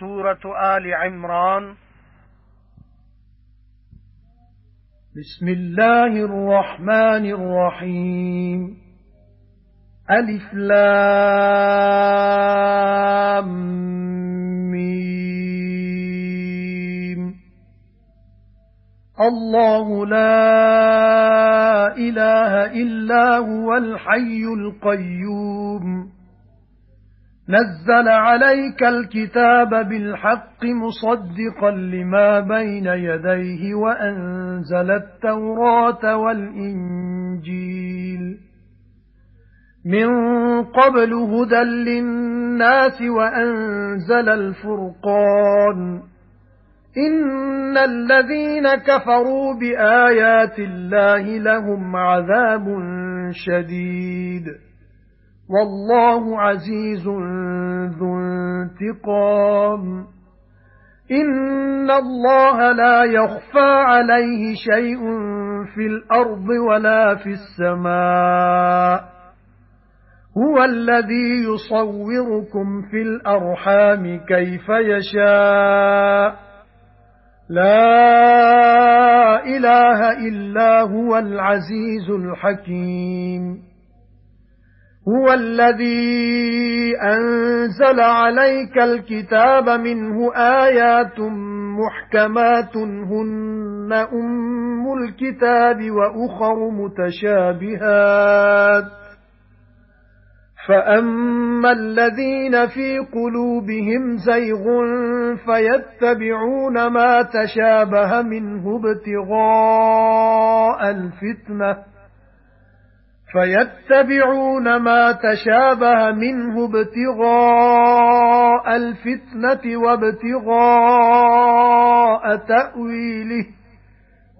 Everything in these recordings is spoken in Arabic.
سورة آل عمران. بسم الله الرحمن الرحيم. ألف لام ميم. الله لا إله إلا هو الحي القيوم. نَزَّلَ عَلَيْكَ الْكِتَابَ بِالْحَقِّ مُصَدِّقًا لِمَا بَيْنَ يَدَيْهِ وَأَنزَلَ التَّوْرَاةَ وَالْإِنْجِيلَ. مِنْ قَبْلُ هُدًى لِلنَّاسِ وَأَنزَلَ الْفُرْقَانَ. إِنَّ الَّذِينَ كَفَرُوا بِآيَاتِ اللَّهِ لَهُمْ عَذَابٌ شَدِيدٌ. وَاللَّهُ عَزِيزٌ ذُو انتِقَامٍ. إِنَّ اللَّهَ لَا يَخْفَى عَلَيْهِ شَيْءٌ فِي الْأَرْضِ وَلَا فِي السَّمَاءِ. هُوَ الَّذِي يُصَوِّرُكُمْ فِي الْأَرْحَامِ كَيْفَ يَشَاءُ. لَا إِلَٰهَ إِلَّا هُوَ الْعَزِيزُ الْحَكِيمُ. هُوَ الَّذِي أَنزَلَ عَلَيْكَ الْكِتَابَ مِنْهُ آيَاتٌ مُحْكَمَاتٌ هُنَّ أُمُّ الْكِتَابِ وَأُخَرُ مُتَشَابِهَاتٌ. فَأَمَّا الَّذِينَ فِي قُلُوبِهِمْ زَيْغٌ فَيَتَّبِعُونَ مَا تَشَابَهَ مِنْهُ ابْتِغَاءَ الْفِتْنَةِ. فَيَتَّبِعُونَ مَا تَشَابَهَ مِنْهُ ابْتِغَاءَ الْفِتْنَةِ وَابْتِغَاءَ تَأْوِيلِهِ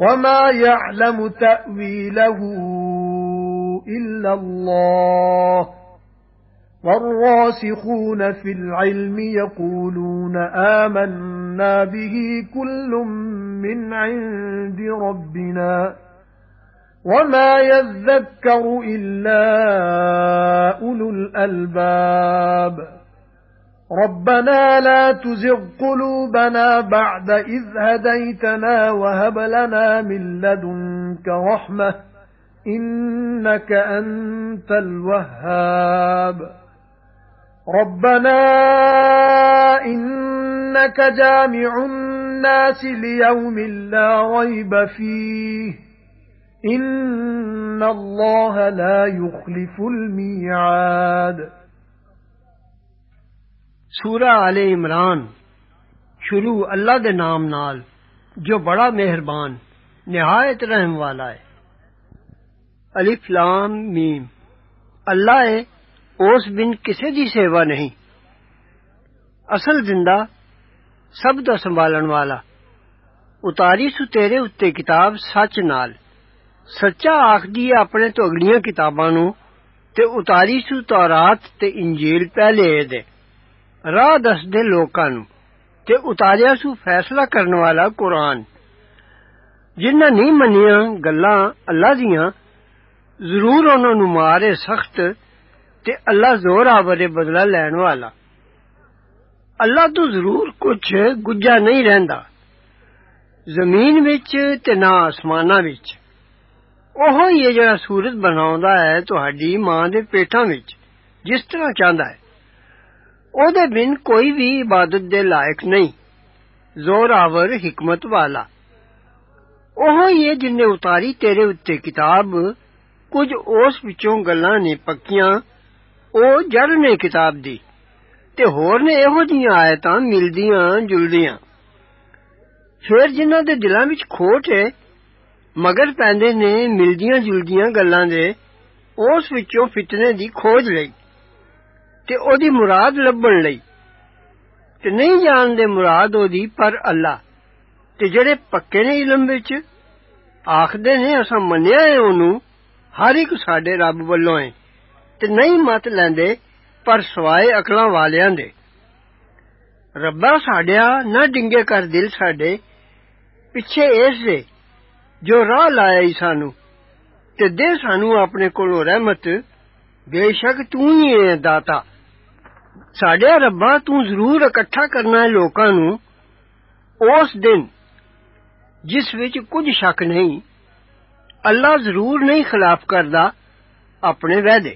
وَمَا يَعْلَمُ تَأْوِيلَهُ إِلَّا اللَّهُ. وَالرَّاسِخُونَ فِي الْعِلْمِ يَقُولُونَ آمَنَّا بِهِ كُلٌّ مِنْ عِندِ رَبِّنَا. وَمَا يَذَّكَّرُ إِلَّا أُولُو الْأَلْبَابِ رَبَّنَا لَا تُزِغْ قُلُوبَنَا بَعْدَ إِذْ هَدَيْتَنَا وَهَبْ لَنَا مِن لَّدُنكَ رَحْمَةً إِنَّكَ أَنتَ الْوَهَّابُ رَبَّنَا إِنَّكَ جَامِعُ النَّاسِ لِيَوْمٍ لَّا رَيْبَ فِيهِ إِنَّ اللَّهَ لَا يُخْلِفُ الْمِيعَادَ سورہ آل عمران شروع اللہ دے نام نال جو بڑا مہربان نہایت رحم والا ہے۔ الف لام میم اللہ ہے اس بن کسے دی سیوا نہیں۔ اصل زندہ سب دا سنبھالن والا۔ اتاری سو تیرے اتے کتاب سچ نال۔ سچا آخدی ہے اپنے تو اگلیاں کتاباں نو تے اتاری سو تورات تے انجیل پہلے دے راہ دس دے لوکاں نو تے اتاریا سو فیصلہ کرن والا قرآن جنہ نہیں منیاں گلاں اللہ دیاں ضرور انہاں نو مارے سخت تے اللہ زور آورے بدلہ لین والا اللہ تو ضرور کچھ گجا نہیں رہندا زمین وچ تے نہ آسماناں وچ ਉਹ ਹੀ ਹੈ ਜਿਹੜਾ ਸੂਰਤ ਬਣਾਉਂਦਾ ਹੈ ਤੁਹਾਡੀ ਮਾਂ ਦੇ ਪੇਟਾਂ ਵਿੱਚ ਜਿਸ ਤਰ੍ਹਾਂ ਚਾਹੁੰਦਾ ਹੈ ਉਹਦੇ ਬਿਨ ਕੋਈ ਵੀ ਇਬਾਦਤ ਦੇ ਲਾਇਕ ਨਹੀਂ ਜ਼ੋਰਾਵਰ ਹਕਮਤ ਵਾਲਾ ਉਹ ਹੀ ਹੈ ਜਿਨੇ ਉਤਾਰੀ ਤੇਰੇ ਉੱਤੇ ਕਿਤਾਬ ਕੁਝ ਉਸ ਵਿੱਚੋਂ ਗੱਲਾਂ ਨੇ ਪੱਕੀਆਂ ਉਹ ਜੜ ਨੇ ਕਿਤਾਬ ਦੀ ਤੇ ਹੋਰ ਨੇ ਇਹੋ ਜੀਆਂ ਆਇਤਾਂ ਮਿਲਦੀਆਂ ਜੁਲਦੀਆਂ ਫਿਰ ਜਿਨ੍ਹਾਂ ਦੇ ਦਿਲਾਂ ਵਿੱਚ ਖੋਟ ਹੈ ਮਗਰ ਪੈਂਦੇ ਨੇ ਮਿਲਦੀਆਂ ਜੁਲਦੀਆਂ ਗੱਲਾਂ ਦੇ ਉਸ ਵਿੱਚੋਂ ਫਿਤਨੇ ਦੀ ਖੋਜ ਲਈ ਤੇ ਉਹਦੀ ਮੁਰਾਦ ਲੱਭਣ ਲਈ ਤੇ ਨਹੀਂ ਜਾਣਦੇ ਮੁਰਾਦ ਉਹਦੀ ਪਰ ਅੱਲਾ ਤੇ ਜਿਹੜੇ ਪੱਕੇ ਨੇ ਇਲਮ ਵਿੱਚ ਆਖਦੇ ਨੇ ਅਸਾਂ ਮੰਨਿਆ ਹੈ ਉਹਨੂੰ ਹਰ ਇੱਕ ਸਾਡੇ ਰੱਬ ਵੱਲੋਂ ਹੈ ਤੇ ਨਹੀਂ ਮਤ ਲੈਂਦੇ ਪਰ ਸਵਾਏ ਅਕਲਾਂ ਵਾਲਿਆਂ ਦੇ ਰੱਬਾ ਸਾਡਿਆ ਨਾ ਡਿੰਗੇ ਕਰ ਦਿਲ ਸਾਡੇ ਪਿੱਛੇ ਇਸ ਦੇ ਜੋ ਰਾਹ ਲਾਇਆ ਈ ਸਾਨੂੰ ਤੇ ਦੇ ਸਾਨੂੰ ਆਪਣੇ ਕੋਲੋਂ ਰਹਿਮਤ ਬੇਸ਼ੱਕ ਤੂੰ ਹੀ ਹੈ ਦਾਤਾ ਸਾਡੇ ਰੱਬਾ ਤੂੰ ਜ਼ਰੂਰ ਇਕੱਠਾ ਕਰਨਾ ਹੈ ਲੋਕਾਂ ਨੂੰ ਉਸ ਦਿਨ ਜਿਸ ਵਿੱਚ ਕੁਝ ਸ਼ੱਕ ਨਹੀਂ ਅੱਲਾ ਜ਼ਰੂਰ ਨਹੀਂ ਖਿਲਾਫ ਕਰਦਾ ਆਪਣੇ ਵਾਅਦੇ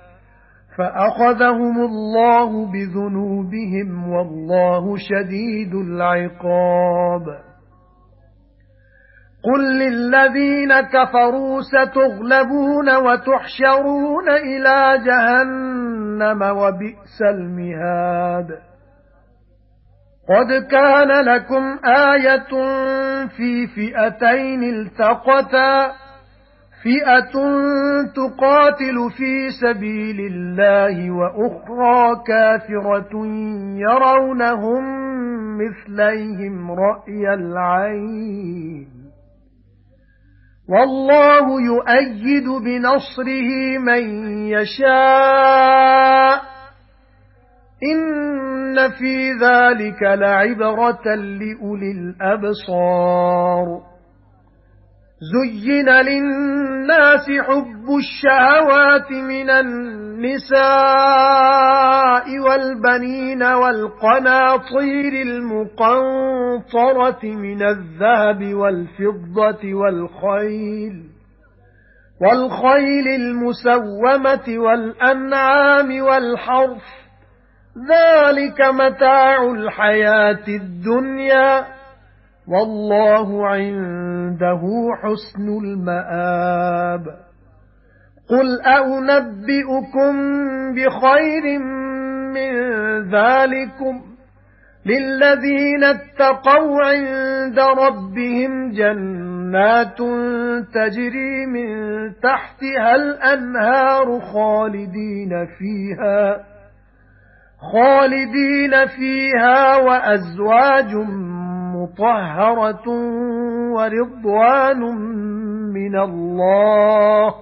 فَأَخَذَهُمُ اللَّهُ بِذُنُوبِهِمْ وَاللَّهُ شَدِيدُ الْعِقَابِ. قُل لِّلَّذِينَ كَفَرُوا سَتُغْلَبُونَ وَتُحْشَرُونَ إِلَى جَهَنَّمَ وَبِئْسَ الْمِهَادُ. قَدْ كَانَ لَكُمْ آيَةٌ فِي فِئَتَيْنِ الْتَقَتَا فِئَةٌ تُقَاتِلُ فِي سَبِيلِ اللَّهِ وَأُخْرَى كَافِرَةٌ يَرَوْنَهُم مِّثْلَيْهِمْ رَأْيَ الْعَيْنِ. وَاللَّهُ يُؤَيِّدُ بِنَصْرِهِ مَن يَشَاءُ. إِنَّ فِي ذَلِكَ لَعِبْرَةً لِأُولِي الْأَبْصَارِ. زُيِّنَ لِلنَّاسِ حُبُّ الشَّهَوَاتِ مِنَ النِّسَاءِ وَالْبَنِينَ وَالْقَنَاطِيرِ الْمُقَنطَرَةِ مِنَ الذَّهَبِ وَالْفِضَّةِ وَالْخَيْلِ وَالْخَيْلِ الْمُسَوَّمَةِ وَالْأَنْعَامِ وَالْحَرْثِ ذَلِكَ مَتَاعُ الْحَيَاةِ الدُّنْيَا. وَاللَّهُ عِندَهُ حُسْنُ الْمَآبِ. قُلْ أَنَبِّئُكُم بِخَيْرٍ مِّن ذَلِكُمْ لِلَّذِينَ اتَّقَوْا عِندَ رَبِّهِمْ جَنَّاتٌ تَجْرِي مِن تَحْتِهَا الْأَنْهَارُ خَالِدِينَ فِيهَا خَالِدِينَ فِيهَا وَأَزْوَاجٌ مُطَهَّرَةٌ وَرِضْوَانٌ مِنَ اللَّهِ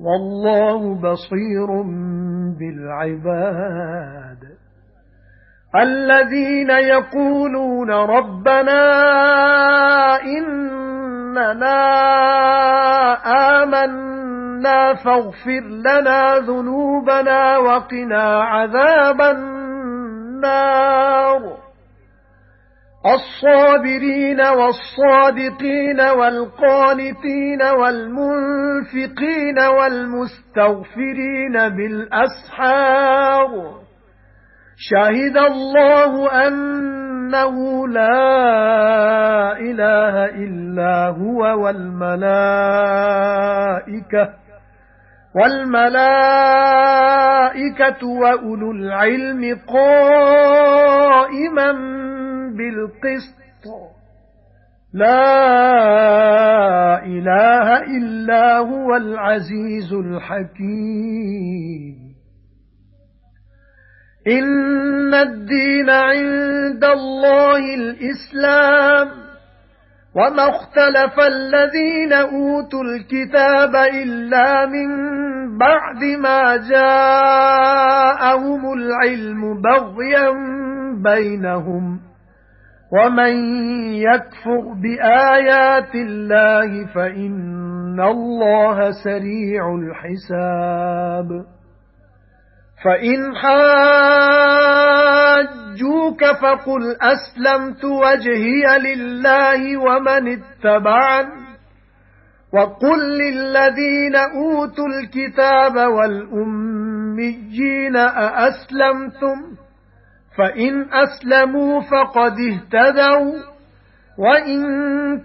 وَاللَّهُ بَصِيرٌ بِالْعِبَادِ. الَّذِينَ يَقُولُونَ رَبَّنَا إِنَّنَا آمَنَّا فَاغْفِرْ لَنَا ذُنُوبَنَا وَقِنَا عَذَابَ النَّارِ. الصابرين والصادقين والقانتين والمنفقين والمستغفرين بالأسحار. شهد الله أنه لا إله إلا هو والملائكة وَالْمَلَائِكَةُ وَأُولُو الْعِلْمِ قَائِمًا بِالْقِسْطِ. لَا إِلَٰهَ إِلَّا هُوَ الْعَزِيزُ الْحَكِيمُ. إِنَّ الدِّينَ عِندَ اللَّهِ الْإِسْلَامُ. وَمَا اخْتَلَفَ الَّذِينَ أُوتُوا الْكِتَابَ إِلَّا مِن بَعْدِ مَا جَاءَهُمُ الْعِلْمُ بَغْيًا بَيْنَهُمْ. وَمَن يَكْفُرْ بِآيَاتِ اللَّهِ فَإِنَّ اللَّهَ سَرِيعُ الْحِسَابِ فَإِنْ حَاجُّوكَ فَقُلْ أَسْلَمْتُ وَجْهِيَ لِلَّهِ وَمَنِ اتَّبَعَنِ وَقُل لِّلَّذِينَ أُوتُوا الْكِتَابَ وَالْأُمِّيِّينَ أَأَسْلَمْتُمْ فَإِنْ أَسْلَمُوا فَقَدِ اهْتَدَوْا وَإِن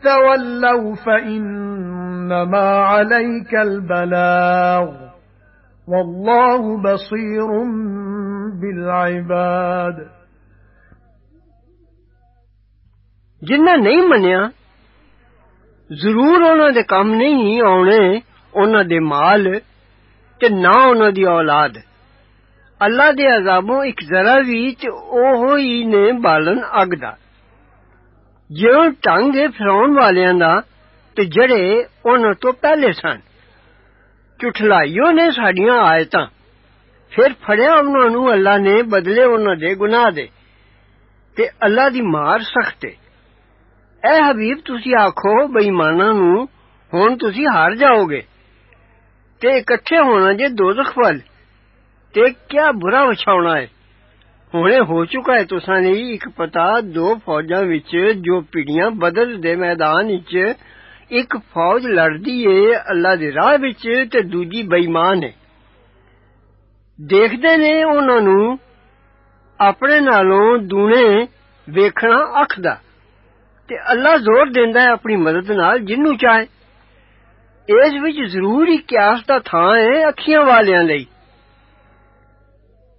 تَوَلَّوْا فَإِنَّمَا عَلَيْكَ الْبَلَاغُ وَاللَّهُ بَصِيرٌ بِالْعِبَادِ ਜਿਨ੍ਹਾਂ ਨਹੀਂ ਮੰਨਿਆ ਜ਼ਰੂਰ ਉਹਨਾਂ ਦੇ ਕੰਮ ਨਹੀਂ ਆਉਣੇ ਉਹਨਾਂ ਦੇ ਮਾਲ ਤੇ ਨਾ ਉਹਨਾਂ ਦੀ ਔਲਾਦ اللہ دے عذابوں ایک ذرا ویچ اوہ ہی نے بالن اگ دا۔ جیوں ڈھنگ ہے فرعون والیاں دا تے جڑے انہاں تو پہلے سن۔ جھٹلائیاں نے ساڈیاں آیتاں۔ پھر پھڑیا انہاں نو اللہ نے بدلے انہاں دے گناہ دے۔ تے اللہ دی مار سخت ہے۔ اے حبیب تسی آکھو بے ایماناں نو ہن تسی ہار جاؤ گے۔ تے اکٹھے ہونا جے دوزخ والے تے کیا برا وچھاونا ہے ہنے ہو چکا ہے تسا نے ایک پتا دو فوجاں وچ جو پیڑیاں بدل دے میدان وچ ایک فوج لڑدی ہے اللہ دی راہ وچ تے دوجی بے ایمان ہے دیکھدے نے انہاں نو اپنے نالوں دونے ویکھنا اکھ تے اللہ زور دیندا ہے اپنی مدد نال جنوں چاہے اس وچ ضروری قیاس دا ہے اکھیاں والیاں لئی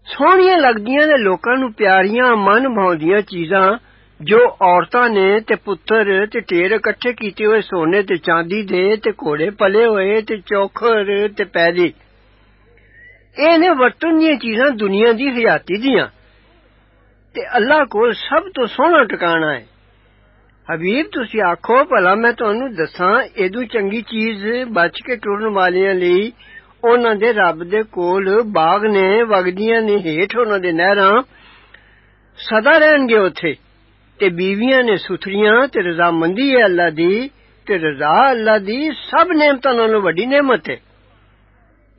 ਸੋਹਣੀਆਂ ਲੱਗਦੀਆਂ ਨੇ ਲੋਕਾਂ ਨੂੰ ਪਿਆਰੀਆਂ ਮਨ ਭਾਉਂਦੀਆਂ ਚੀਜ਼ਾਂ ਜੋ ਔਰਤਾਂ ਨੇ ਤੇ ਪੁੱਤਰ ਤੇ ਢੇਰ ਇਕੱਠੇ ਕੀਤੇ ਹੋਏ ਸੋਨੇ ਤੇ ਚਾਂਦੀ ਦੇ ਤੇ ਘੋੜੇ ਪਲੇ ਹੋਏ ਤੇ ਚੌਖਰ ਤੇ ਪੈਦੀ ਇਹ ਨੇ ਵਰਤਨ ਦੀਆਂ ਚੀਜ਼ਾਂ ਦੁਨੀਆ ਦੀ ਹਯਾਤੀ ਦੀਆਂ ਤੇ ਅੱਲਾ ਕੋਲ ਸਭ ਤੋਂ ਸੋਹਣਾ ਟਿਕਾਣਾ ਹੈ ਹਬੀਬ ਤੁਸੀਂ ਆਖੋ ਭਲਾ ਮੈਂ ਤੁਹਾਨੂੰ ਦੱਸਾਂ ਇਹਦੂ ਚੰਗੀ ਚੀਜ਼ ਬਚ ਕੇ ਟੁਰਨ ਵਾਲਿਆਂ ਲਈ ਉਹਨਾਂ ਦੇ ਰੱਬ ਦੇ ਕੋਲ ਬਾਗ ਨੇ ਵਗਦੀਆਂ ਨੇ ਹੇਠ ਉਹਨਾਂ ਦੇ ਨਹਿਰਾਂ ਸਦਾ ਰਹਿਣਗੇ ਉੱਥੇ ਤੇ ਬੀਵੀਆਂ ਨੇ ਸੁਥਰੀਆਂ ਤੇ ਰਜ਼ਾਮੰਦੀ ਹੈ ਅੱਲਾ ਦੀ ਤੇ ਰਜ਼ਾ ਅੱਲਾ ਦੀ ਸਭ ਨੇਮਤਾਂ ਨਾਲੋਂ ਵੱਡੀ ਨੇਮਤ ਹੈ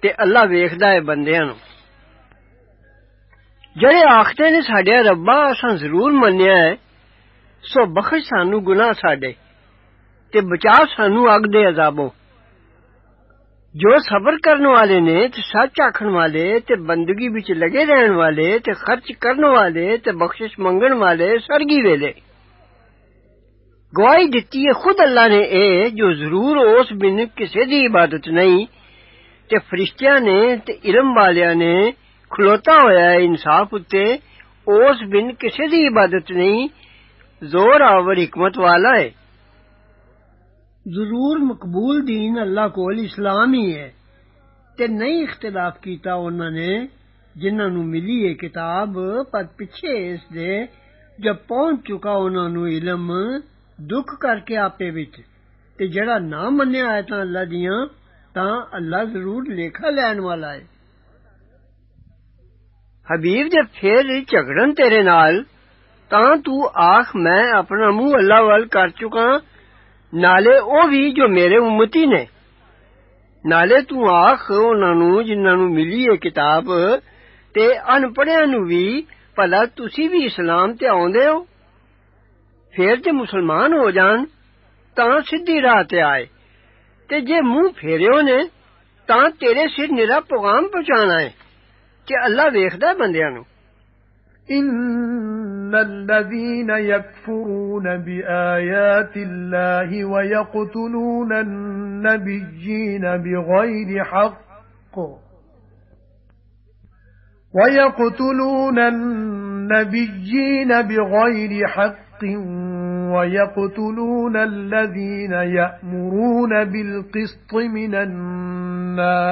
ਤੇ ਅੱਲਾ ਵੇਖਦਾ ਹੈ ਬੰਦਿਆਂ ਨੂੰ ਜਿਹੜੇ ਆਖਦੇ ਨੇ ਸਾਡੇ ਰੱਬਾ ਅਸਾਂ ਜ਼ਰੂਰ ਮੰਨਿਆ ਹੈ ਸੋ ਬਖਸ਼ ਸਾਨੂੰ ਗੁਨਾਹ ਸਾਡੇ ਤੇ ਬਚਾ ਸਾਨੂੰ ਅੱਗ ਦੇ ਅਜ਼ਾਬੋਂ جو صبر کرنے والے نے تے سچ آکھن والے تے بندگی وچ لگے رہن والے تے خرچ کرنے والے تے بخشش منگن والے سرگی ویلے۔ گواہی دتی ہے خود اللہ نے اے جو ضرور اس بن کسے دی عبادت نہیں، تے فرشتیاں نے تے علم والیاں نے کھلوتا ہویا ہے انصاف اتے، اس بن کسے دی عبادت نہیں، زور آور حکمت والا ہے۔ ضرور مقبول دین اللہ کول اسلام ہی ہے تے نہیں اختلاف کیتا انہاں نے جنہاں نو ملی ہے کتاب پر پیچھے اس دے جب پہنچ چکا انہاں نو علم ضد کر کے آپے وچ تے جڑا نہ منیا ہے تاں اللہ دیاں تاں اللہ ضرور لیکھا لین والا ہے حبیب جب پھر جھگڑن تیرے نال تاں تو آخ میں اپنا منہ اللہ وال کر ਨਾਲੇ ਉਹ ਵੀ ਜੋ ਮੇਰੇ ਉਮਤੀ ਨੇ ਨਾਲੇ ਤੂੰ ਆਖ ਉਹਨਾਂ ਨੂੰ ਜਿਨ੍ਹਾਂ ਨੂੰ ਮਿਲੀ ਹੈ ਕਿਤਾਬ ਤੇ ਅਨਪੜਿਆਂ ਨੂੰ ਵੀ ਭਲਾ ਤੁਸੀਂ ਵੀ ਇਸਲਾਮ ਤੇ ਆਉਂਦੇ ਹੋ ਫੇਰ ਜੇ ਮੁਸਲਮਾਨ ਹੋ ਜਾਣ ਤਾਂ ਸਿੱਧੀ ਰਾਹ ਤੇ ਆਏ ਤੇ ਜੇ ਮੂੰਹ ਫੇਰਿਓ ਨੇ ਤਾਂ ਤੇਰੇ ਸਿਰ ਨਿਰਾ ਪੈਗਾਮ ਪਹੁੰਚਾਣਾ ਹੈ ਕਿ ਅੱਲਾ ਵੇਖਦਾ ਬੰਦਿਆਂ ਨੂੰ إِنَّ الَّذِينَ يَكْفُرُونَ بِآيَاتِ اللَّهِ وَيَقْتُلُونَ النَّبِيِّينَ بِغَيْرِ حَقٍّ وَيَقْتُلُونَ النَّبِيِّينَ بِغَيْرِ حَقٍّ وَيَقْتُلُونَ الَّذِينَ يَأْمُرُونَ بِالْقِسْطِ مِنَ النَّاسِ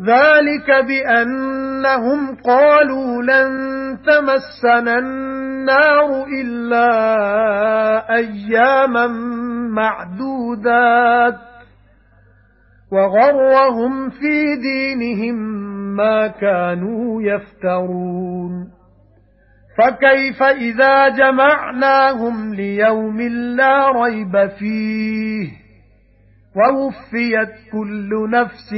ذَلِكَ بِأَنَّهُمْ قَالُوا لَن تَمَسَّنَا النَّارُ إِلَّا أَيَّامًا مَّعْدُودَاتٍ وَغَرَّهُمْ فِي دِينِهِم مَّا كَانُوا يَفْتَرُونَ فَكَيْفَ إِذَا جَمَعْنَاهُمْ لِيَوْمٍ لَّا رَيْبَ فِيهِ وَوُفِّيَتْ كُلُّ نَفْسٍ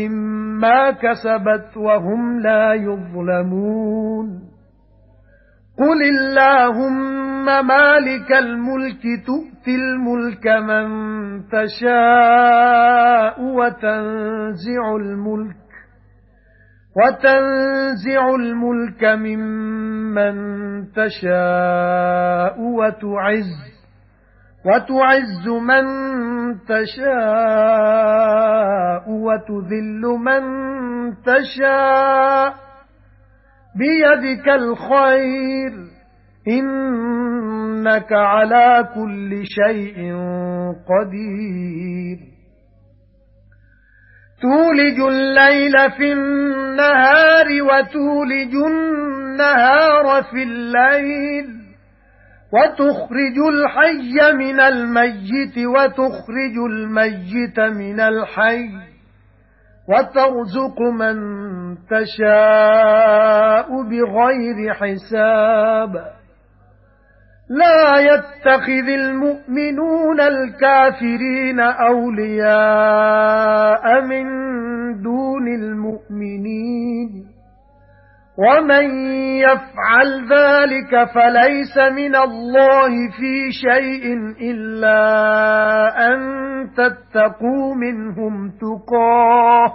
مَا كَسَبَتْ وَهُمْ لَا يُظْلَمُونَ. قُلِ اللَّهُمَّ مَالِكَ الْمُلْكِ تُؤْتِي الْمُلْكَ مَن تَشَاءُ وَتَنزِعُ الْمُلْكَ وَتَنزِعُ الْمُلْكَ مِمَّن تَشَاءُ وَتُعِزُّ. وَتُعِزُّ مَن تَشَاءُ وَتُذِلُّ مَن تَشَاءُ بِيَدِكَ الْخَيْرُ إِنَّكَ عَلَى كُلِّ شَيْءٍ قَدِيرٌ. تُولِجُ اللَّيْلَ فِي النَّهَارِ وَتُولِجُ النَّهَارَ فِي اللَّيْلِ. وَتُخْرِجُ الْحَيَّ مِنَ الْمَيِّتِ وَتُخْرِجُ الْمَيِّتَ مِنَ الْحَيِّ. وَتَرْزُقُ مَن تَشَاءُ بِغَيْرِ حِسَابٍ. لَا يَتَّخِذِ الْمُؤْمِنُونَ الْكَافِرِينَ أَوْلِيَاءَ مِن دُونِ الْمُؤْمِنِينَ. وَمَن يَفْعَلْ ذَلِكَ فَلَيْسَ مِنَ اللَّهِ فِي شَيْءٍ إِلَّا أَن تَتَّقُوا مِنْهُمْ تُقَاةً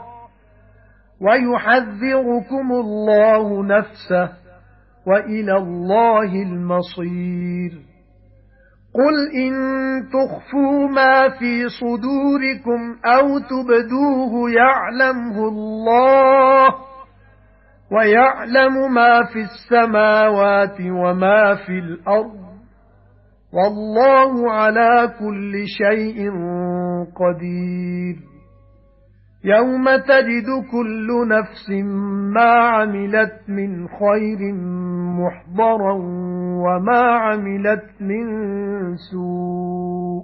وَيُحَذِّرُكُمُ اللَّهُ نَفْسَهُ وَإِلَى اللَّهِ الْمَصِيرُ قُلْ إِن تُخْفُوا مَا فِي صُدُورِكُمْ أَوْ تُبْدُوهُ يَعْلَمْهُ اللَّهُ وَيَعْلَمُ مَا فِي السَّمَاوَاتِ وَمَا فِي الْأَرْضِ. وَاللَّهُ عَلَى كُلِّ شَيْءٍ قَدِيرٌ. يَوْمَ تَجِدُ كُلُّ نَفْسٍ مَا عَمِلَتْ مِنْ خَيْرٍ مُحْضَرًا وَمَا عَمِلَتْ مِنْ سُوءٍ.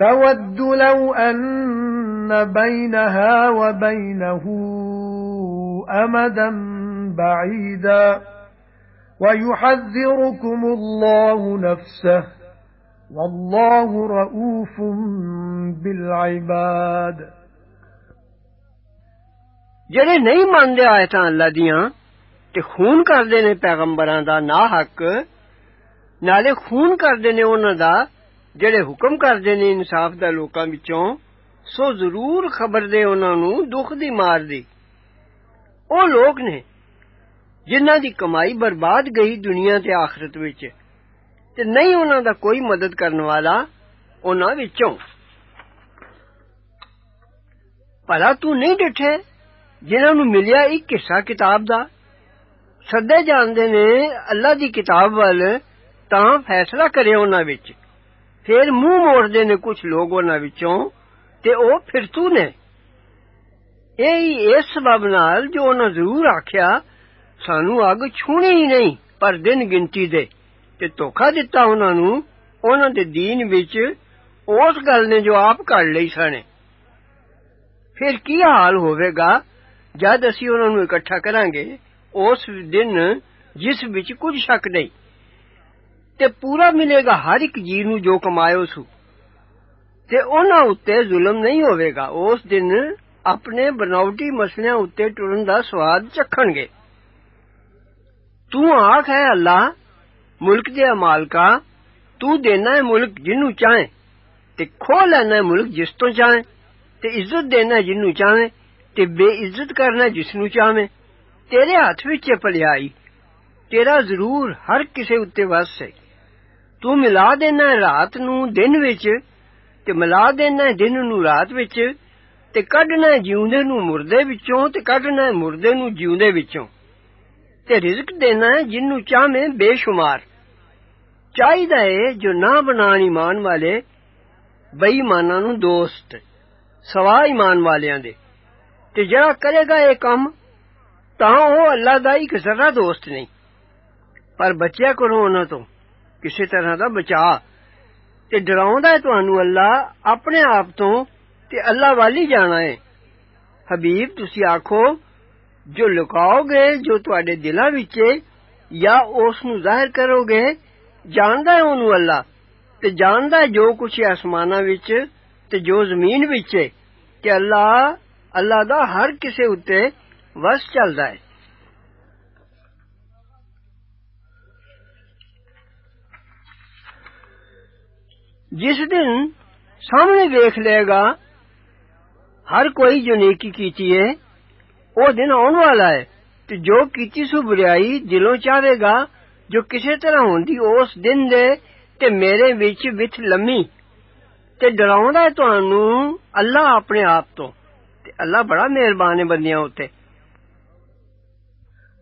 تَوَدُّ لَوْ أَنَّ بَيْنَهَا وَبَيْنَهُ أَمَدًا بَعِيدًا وَيُحَذِّرُكُمُ اللَّهُ نَفْسَهُ وَاللَّهُ رَءُوفٌ بِالْعِبَادِ ਜਿਹੜੇ ਨਹੀਂ ਮੰਨਦੇ ਆਇਤਾਂ ਅੱਲਾ ਦੀਆਂ ਤੇ ਖੂਨ ਕਰਦੇ ਨੇ ਪੈਗੰਬਰਾਂ ਦਾ ਨਾ ਹੱਕ ਨਾਲੇ ਖੂਨ ਕਰਦੇ ਨੇ ਉਹਨਾਂ ਦਾ ਜਿਹੜੇ ਹੁਕਮ ਕਰਦੇ ਨੇ ਇਨਸਾਫ ਦਾ ਲੋਕਾਂ ਵਿੱਚੋਂ ਸੋ ਜ਼ਰੂਰ ਖਬਰ ਦੇ ਉਹਨਾਂ ਨੂੰ ਦੁੱਖ ਦੀ ਮਾਰ ਦੀ ਉਹ ਲੋਕ ਨੇ ਜਿਨ੍ਹਾਂ ਦੀ ਕਮਾਈ ਬਰਬਾਦ ਗਈ ਦੁਨੀਆ ਤੇ ਆਖਰਤ ਵਿੱਚ ਤੇ ਨਹੀਂ ਉਹਨਾਂ ਦਾ ਕੋਈ ਮਦਦ ਕਰਨ ਵਾਲਾ ਉਹਨਾਂ ਵਿੱਚੋਂ ਭਲਾ ਤੂੰ ਨਹੀਂ ਡਿਠੇ ਜਿਨ੍ਹਾਂ ਨੂੰ ਮਿਲਿਆ ਇੱਕ ਹਿੱਸਾ ਕਿਤਾਬ ਦਾ ਸੱਦੇ ਜਾਂਦੇ ਨੇ ਅੱਲਾ ਦੀ ਕਿਤਾਬ ਵੱਲ ਤਾਂ ਫੈਸਲਾ ਕਰੇ ਉਹਨਾਂ ਵਿੱਚ ਫਿਰ ਮੂੰਹ ਮੋੜਦੇ ਨੇ ਕੁਝ ਲੋਕ ਉਹਨਾਂ ਵਿੱਚੋਂ ਤੇ ਉਹ ਫਿਰਤੂ ਨੇ ਇਹ ਇਸ ਸਬਬ ਨਾਲ ਜੋ ਉਹਨਾਂ ਜ਼ਰੂਰ ਆਖਿਆ ਸਾਨੂੰ ਅੱਗ ਛੂਣੀ ਹੀ ਨਹੀਂ ਪਰ ਦਿਨ ਗਿਣਤੀ ਦੇ ਤੇ ਧੋਖਾ ਦਿੱਤਾ ਉਹਨਾਂ ਨੂੰ ਉਹਨਾਂ ਦੇ دین ਵਿੱਚ ਉਸ ਗੱਲ ਨੇ ਜੋ ਆਪ ਘੜ ਲਈ ਸਨ ਫਿਰ ਕੀ ਹਾਲ ਹੋਵੇਗਾ ਜਦ ਅਸੀਂ ਉਹਨਾਂ ਨੂੰ ਇਕੱਠਾ ਕਰਾਂਗੇ ਉਸ ਦਿਨ ਜਿਸ ਵਿੱਚ ਕੁਝ ਸ਼ੱਕ ਨਹੀਂ ਤੇ ਪੂਰਾ ਮਿਲੇਗਾ ਹਰ ਇੱਕ ਜੀ ਨੂੰ ਜੋ ਕਮਾਇਓ ਸੂ ਤੇ ਉਹਨਾਂ ਉੱਤੇ ਜ਼ੁਲਮ ਨਹੀਂ ਹੋਵੇਗਾ ਉਸ ਦਿਨ ਆਪਣੇ ਬਨਾਵਟੀ ਮਸਲਿਆਂ ਉੱਤੇ ਟੁਰਨ ਦਾ ਸਵਾਦ ਚੱਖਣਗੇ ਤੂੰ ਆਖ ਹੈ ਅੱਲਾ ਮੁਲਕ ਦੇ ਮਾਲਕਾ ਤੂੰ ਦੇਣਾ ਹੈ ਮੁਲਕ ਜਿੰਨੂੰ ਚਾਹੇ ਤੇ ਖੋ ਲੈਣਾ ਹੈ ਮੁਲਕ ਜਿਸ ਤੋਂ ਚਾਹੇ ਤੇ ਇੱਜ਼ਤ ਦੇਣਾ ਜਿੰਨੂੰ ਚਾਹੇ ਤੇ ਬੇਇੱਜ਼ਤ ਕਰਨਾ ਜਿਸ ਨੂੰ ਚਾਹੇ ਤੇਰੇ ਹੱਥ ਵਿੱਚ ਹੈ ਭਲਾਈ ਤੇਰਾ ਜ਼ਰੂਰ ਹਰ ਕਿਸੇ ਉੱਤੇ ਵਸ ਹੈ ਤੂੰ ਮਿਲਾ ਦੇਣਾ ਹੈ ਰਾਤ ਨੂੰ ਦਿਨ ਵਿੱਚ ਤੇ ਮਿਲਾ ਦੇਣਾ ਹੈ ਦਿਨ ਨੂੰ ਰਾਤ ਵਿੱਚ تے کڈنا جیوندے نو مردے وچوں تے کڈنا مردے نو جیوندے وچوں تے رزق دینا جنوں چاہے بے شمار چاہیدا اے جو نہ بنان ایمان والے بے ایماناں نو دوست سوا ایمان والیاں دے تے جڑا کرے گا اے کم تاں او اللہ دا ایک ذرہ دوست نہیں پر بچیا کرو انہاں تو کسی طرح دا بچا تے ڈراوندا ہے تانوں اللہ اپنے آپ تو تے اللہ والی جانا ہے۔ حبیب، تسی آکھو، جو لکاؤ گے جو تواڈے دلاں وچ یا اس نو ظاہر کرو گے، جاندا ہے اونوں اللہ۔ تے جاندا ہے جو کچھ آسماناں وچ، تے جو زمین وچ ہے اللہ اللہ دا ہر کسے اتے وس چلدا ہے۔ جس دن سامنے دیکھ لے گا ہر کوئی جو نیکی کیتی ہے، وہ دن آن والا ہے۔ تے جو کیتی سو بریائی دلوں چاہے گا، جو کسی طرح ہوندی، اس دن دے تے میرے وچ وچ لمی۔ تے ڈراؤندا ہے تانوں اللہ اپنے آپ تو۔ تے اللہ بڑا مہربان ہے بندیاں اوتے۔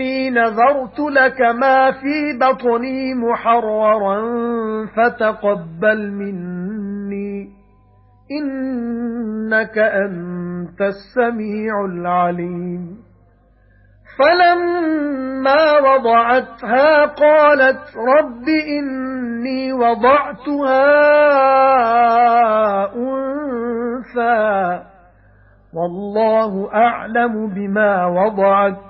إِنِّي نَذَرْتُ لَكَ مَا فِي بَطْنِي مُحَرَّرًا فَتَقَبَّلْ مِنِّي. إِنَّكَ أَنتَ السَّمِيعُ الْعَلِيمُ. فَلَمَّا وَضَعَتْهَا قَالَتْ رَبِّ إِنِّي وَضَعْتُهَا أُنثَى. وَاللَّهُ أَعْلَمُ بِمَا وَضَعَتْ.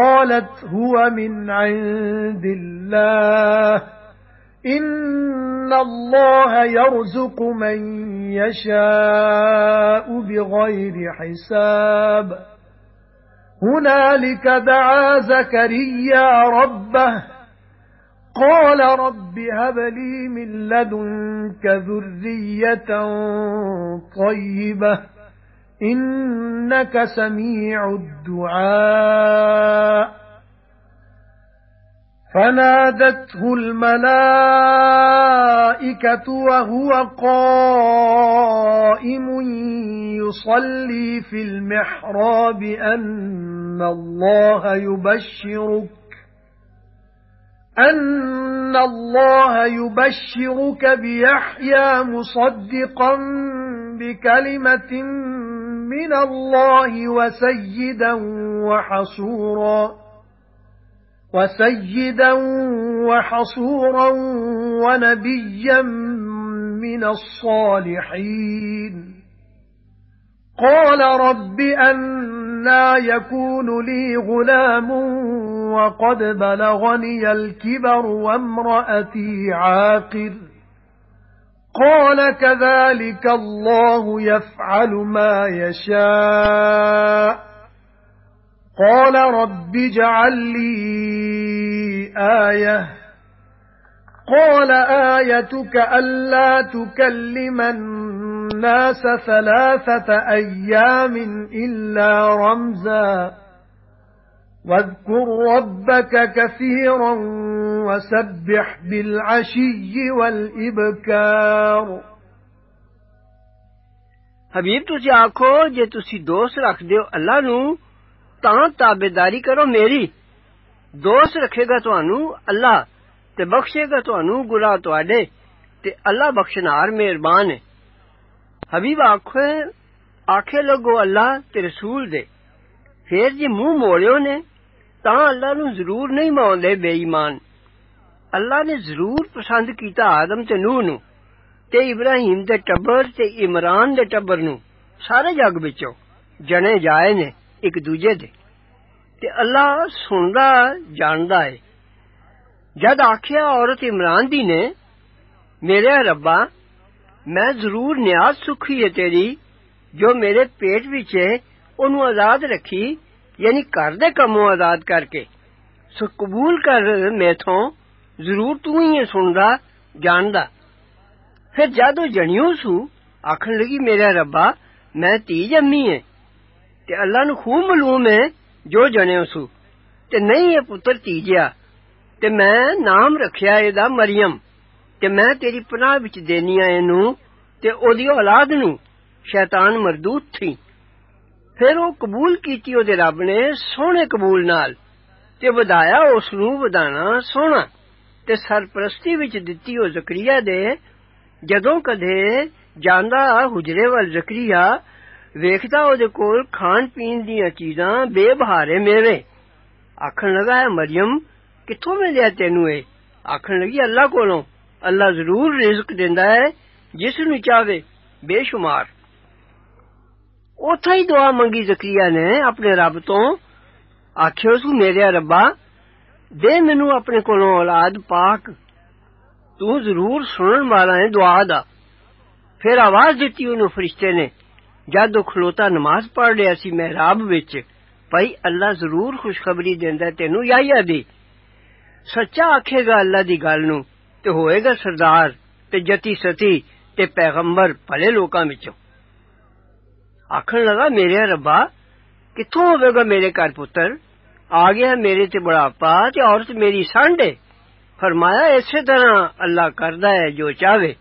قَالَتْ هُوَ مِنْ عِندِ اللَّهِ. إِنَّ اللَّهَ يَرْزُقُ مَن يَشَاءُ بِغَيْرِ حِسَابٍ. هُنَالِكَ دَعَا زَكَرِيَّا رَبَّهُ. قَالَ رَبِّ هَبْ لِي مِن لَّدُنكَ ذُرِّيَّةً طَيِّبَةً. إِنَّكَ سَمِيعُ الدُّعَاءِ. فَنَادَتْهُ الْمَلَائِكَةُ وَهُوَ قَائِمٌ يُصَلِّي فِي الْمِحْرَابِ أَنَّ اللَّهَ يُبَشِّرُكَ أَنَّ اللَّهَ يُبَشِّرُكَ بِيَحْيَى مُصَدِّقًا بِكَلِمَةٍ مِنَ اللَّهِ وَسَيِّدًا وَحَصُورًا وَسَيِّدًا وَحَصُورًا وَنَبِيًّا مِنَ الصَّالِحِينَ. قَالَ رَبِّ أَنَّى يَكُونُ لِي غُلَامٌ وَقَدْ بَلَغَنِيَ الْكِبَرُ وَامْرَأَتِي عَاقِرٌ. قَالَ كَذَلِكَ اللَّهُ يَفْعَلُ مَا يَشَاءُ. قَالَ رَبِّ اجْعَل لِّي آيَةً. قَالَ آيَتُكَ أَلَّا تُكَلِّمَ النَّاسَ ثَلَاثَةَ أَيَّامٍ إِلَّا رَمْزًا. وَاذْكُر رَّبَّكَ كَثِيرًا وَسَبِّحْ بِالْعَشِيِّ وَالْإِبْكَارِ. حبیب تو آکھو جے تسی دوست رکھ دیو اللہ نو تاں تابیداری کرو میری۔ دوست رکھے گا تانوں اللہ تے بخشے گا تانوں گناہ تواڈے تے اللہ بخشنہار مہربان ہے۔ حبیب آکھے آکھے لگو اللہ تے رسول دے۔ پھر جے منہ موڑیو نے تا اللہ نو ضرور نہیں ماندے بے ایمان۔ اللہ نے ضرور پسند کیتا آدم تے نوح نو، تے ابراہیم دے ٹبر تے عمران دے ٹبر نو، سارے جگ وچوں جنے جائے نے ایک دوجے دے۔ تے اللہ سندا جاندا ہے۔ جد آکھیا عورت عمران دی نے، میرے ربا، میں ضرور نیاز سکھی ہے تیری، جو میرے پیٹ وچ ہے، اونوں آزاد رکھی ਯਾਨੀ ਘਰ ਦੇ ਕੰਮੋਂ ਆਜ਼ਾਦ ਕਰਕੇ ਸੋ ਕਬੂਲ ਕਰ ਮੇਥੋਂ ਜ਼ਰੂਰ ਤੂੰ ਹੀ ਸੁਣਦਾ ਜਾਣਦਾ ਫਿਰ ਜਦੋਂ ਜਣਿਓ ਸੂ ਆਖਣ ਲੱਗੀ ਮੇਰਾ ਰੱਬਾ ਮੈਂ ਧੀ ਜੰਮੀ ਏ ਤੇ ਅੱਲਾ ਨੂੰ ਖੂਬ ਮਾਲੂਮ ਏ ਜੋ ਜਣਿਓ ਸੂ ਤੇ ਨਹੀਂ ਇਹ ਪੁੱਤਰ ਤੀਜਿਆ ਤੇ ਮੈਂ ਨਾਮ ਰੱਖਿਆ ਇਹਦਾ ਮਰੀਮ ਤੇ ਮੈਂ ਤੇਰੀ ਪਨਾਹ ਵਿੱਚ ਦੇਨੀ ਆ ਇਹਨੂੰ ਤੇ ਉਹਦੀ ਔਲਾਦ ਨੂੰ ਸ਼ੈਤਾਨ ਮਰਦੂਤ ਥੀ پھر أو قبول کیتی أو دے رب نے سونے قبول نال تے بدایا اس نو بدانا سونا تے سرپرستی وچ دتی او زکریا دے جدوں کدے جاندا حجرے ول زکریا ویکھدا او دے کول کھان پین دیاں چیزاں بے بہارے میوے آکھن لگا ہے مریم کتھوں ملیا تینوں اے آکھن لگی اللہ کولوں اللہ ضرور رزق دیندا ہے جس نو چاہے بے شمار اوتھا ہی دعا منگی زکریا نے اپنے رب تو آکھیا اس میرے ربا دے مینو اپنے کولوں اولاد پاک تو ضرور سنن والا ہے دعا دا پھر آواز دیتی انہوں فرشتے نے جد کھلوتا نماز پڑھ رہا سی محراب وچ بھائی اللہ ضرور خوشخبری دیندا تینو یحییٰ دی سچا آکھے گا اللہ دی گل نو تے ہوئے گا سردار تے جتی ستی تے پیغمبر بھلے آکھن لگا، میرے ربا کتوں ہوے گا میرے گھر پتر؟ آ گیا میرے تے بڑھاپا تے عورت میری سنڈھ اے فرمایا، اسی طرح اللہ کردہ ہے، جو چاہے۔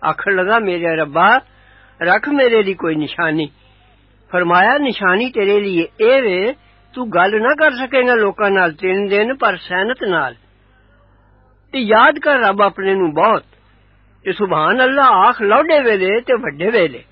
آکھن لگا، میرے ربا، رکھ میرے لیے کوئی نشانی۔ فرمایا، نشانی تیرے لیے اے وے، تو گل نہ کر سکے گا لوکاں نال تین دن، پر سینت نال۔ تے یاد کر رب اپنے نو بہت۔ تے سبحان اللہ آخ لوڈے ویلے تے وڈے ویلے۔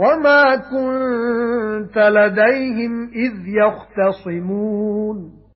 وَمَا كُنْتَ لَدَيْهِمْ إِذْ يَخْتَصِمُونَ